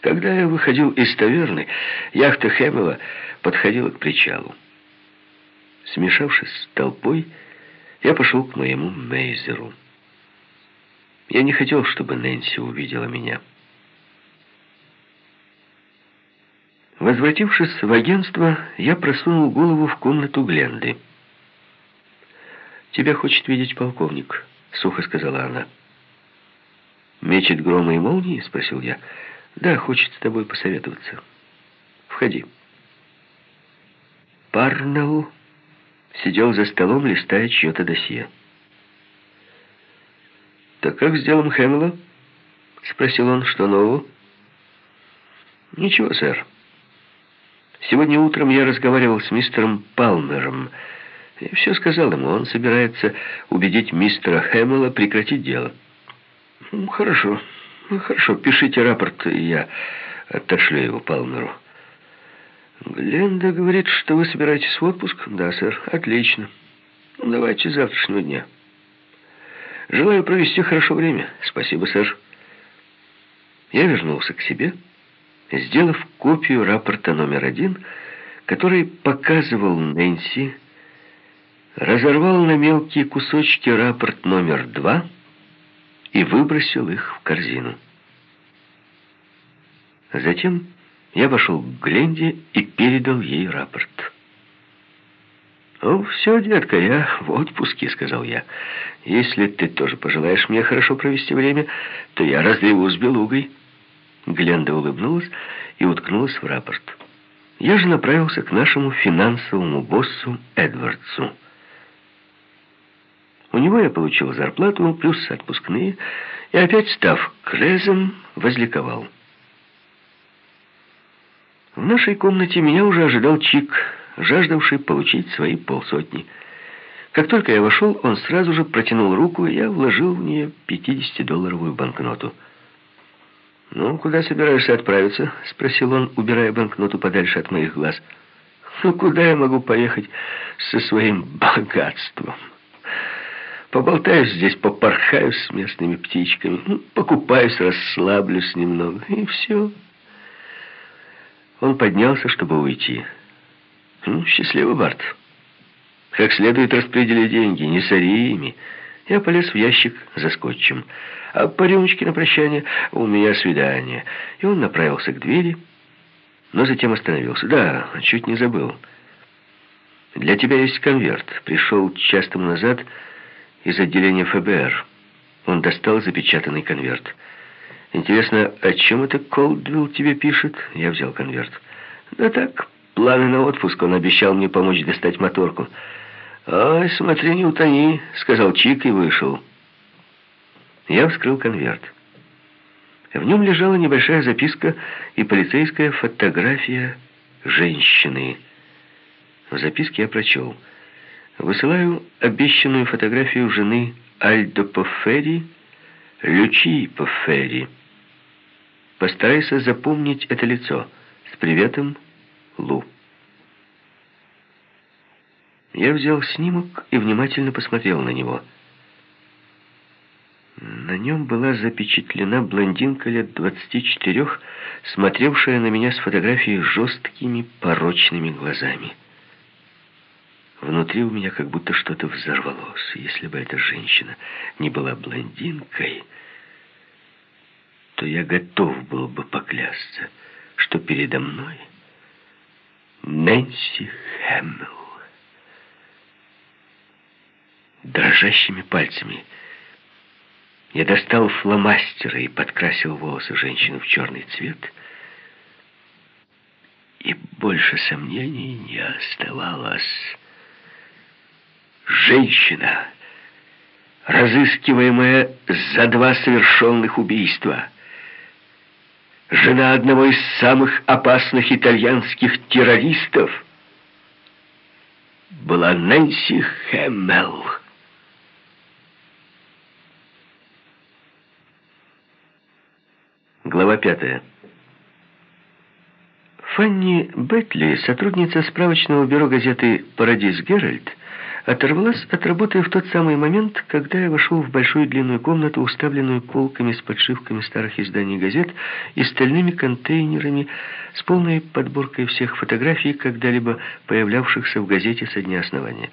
Когда я выходил из таверны, яхта Хэмилла подходила к причалу. Смешавшись с толпой, я пошел к моему Мейзеру. Я не хотел, чтобы Нэнси увидела меня. Возвратившись в агентство, я просунул голову в комнату Гленды. «Тебя хочет видеть полковник», — сухо сказала она. «Мечет громы и молнии?» — спросил я. «Да, хочет с тобой посоветоваться. Входи». Парнелл сидел за столом, листая чье-то досье. «Так как с делом Хэмилла?» — спросил он. «Что нового?» «Ничего, сэр. Сегодня утром я разговаривал с мистером Палмером и все сказал ему. Он собирается убедить мистера Хэмилла прекратить дело». «Хорошо, хорошо. Пишите рапорт, и я отошлю его Палмеру». «Гленда говорит, что вы собираетесь в отпуск?» «Да, сэр. Отлично. Ну, давайте завтрашнего дня». «Желаю провести хорошо время. Спасибо, сэр». Я вернулся к себе, сделав копию рапорта номер один, который показывал Нэнси, разорвал на мелкие кусочки рапорт номер два и выбросил их в корзину. Затем я пошел к Гленде и передал ей рапорт. «Ну, все, детка, я в отпуске», — сказал я. «Если ты тоже пожелаешь мне хорошо провести время, то я разливу с белугой». Гленда улыбнулась и уткнулась в рапорт. Я же направился к нашему финансовому боссу Эдвардсу. У него я получил зарплату, плюс отпускные, и опять, став крезом, возликовал. В нашей комнате меня уже ожидал Чик, жаждавший получить свои полсотни. Как только я вошел, он сразу же протянул руку, и я вложил в нее 50-долларовую банкноту. «Ну, куда собираешься отправиться?» — спросил он, убирая банкноту подальше от моих глаз. «Ну, куда я могу поехать со своим богатством?» Поболтаюсь здесь, попорхаю с местными птичками, ну, покупаюсь, расслаблюсь немного, и все. Он поднялся, чтобы уйти. Ну, счастливый Барт. Как следует распредели деньги, не сори ими. Я полез в ящик за скотчем. А по рюмочке на прощание у меня свидание. И он направился к двери, но затем остановился. Да, чуть не забыл. Для тебя есть конверт. Пришел час тому назад из отделения ФБР. Он достал запечатанный конверт. Интересно, о чем это Колдвилл тебе пишет? Я взял конверт. Да так, планы на отпуск. Он обещал мне помочь достать моторку. «Ой, смотри, не утони», — сказал Чик и вышел. Я вскрыл конверт. В нем лежала небольшая записка и полицейская фотография женщины. В записке я прочел. «Высылаю обещанную фотографию жены Альдо Поффери, Лючи Поффери». Постарайся запомнить это лицо. С приветом, Лу. Я взял снимок и внимательно посмотрел на него. На нем была запечатлена блондинка лет 24, смотревшая на меня с фотографией жесткими, порочными глазами. Внутри у меня как будто что-то взорвалось. Если бы эта женщина не была блондинкой то я готов был бы поклясться, что передо мной Нэнси Хэмилл. Дрожащими пальцами я достал фломастера и подкрасил волосы женщины в черный цвет, и больше сомнений не оставалось. Женщина, разыскиваемая за два совершенных убийства — жена одного из самых опасных итальянских террористов, была Нэнси Хэммел. Глава пятая. Фанни Бетли, сотрудница справочного бюро газеты «Парадис Геральт», оторвалась от работы в тот самый момент, когда я вошел в большую длинную комнату, уставленную полками с подшивками старых изданий газет и стальными контейнерами с полной подборкой всех фотографий, когда-либо появлявшихся в газете со дня основания.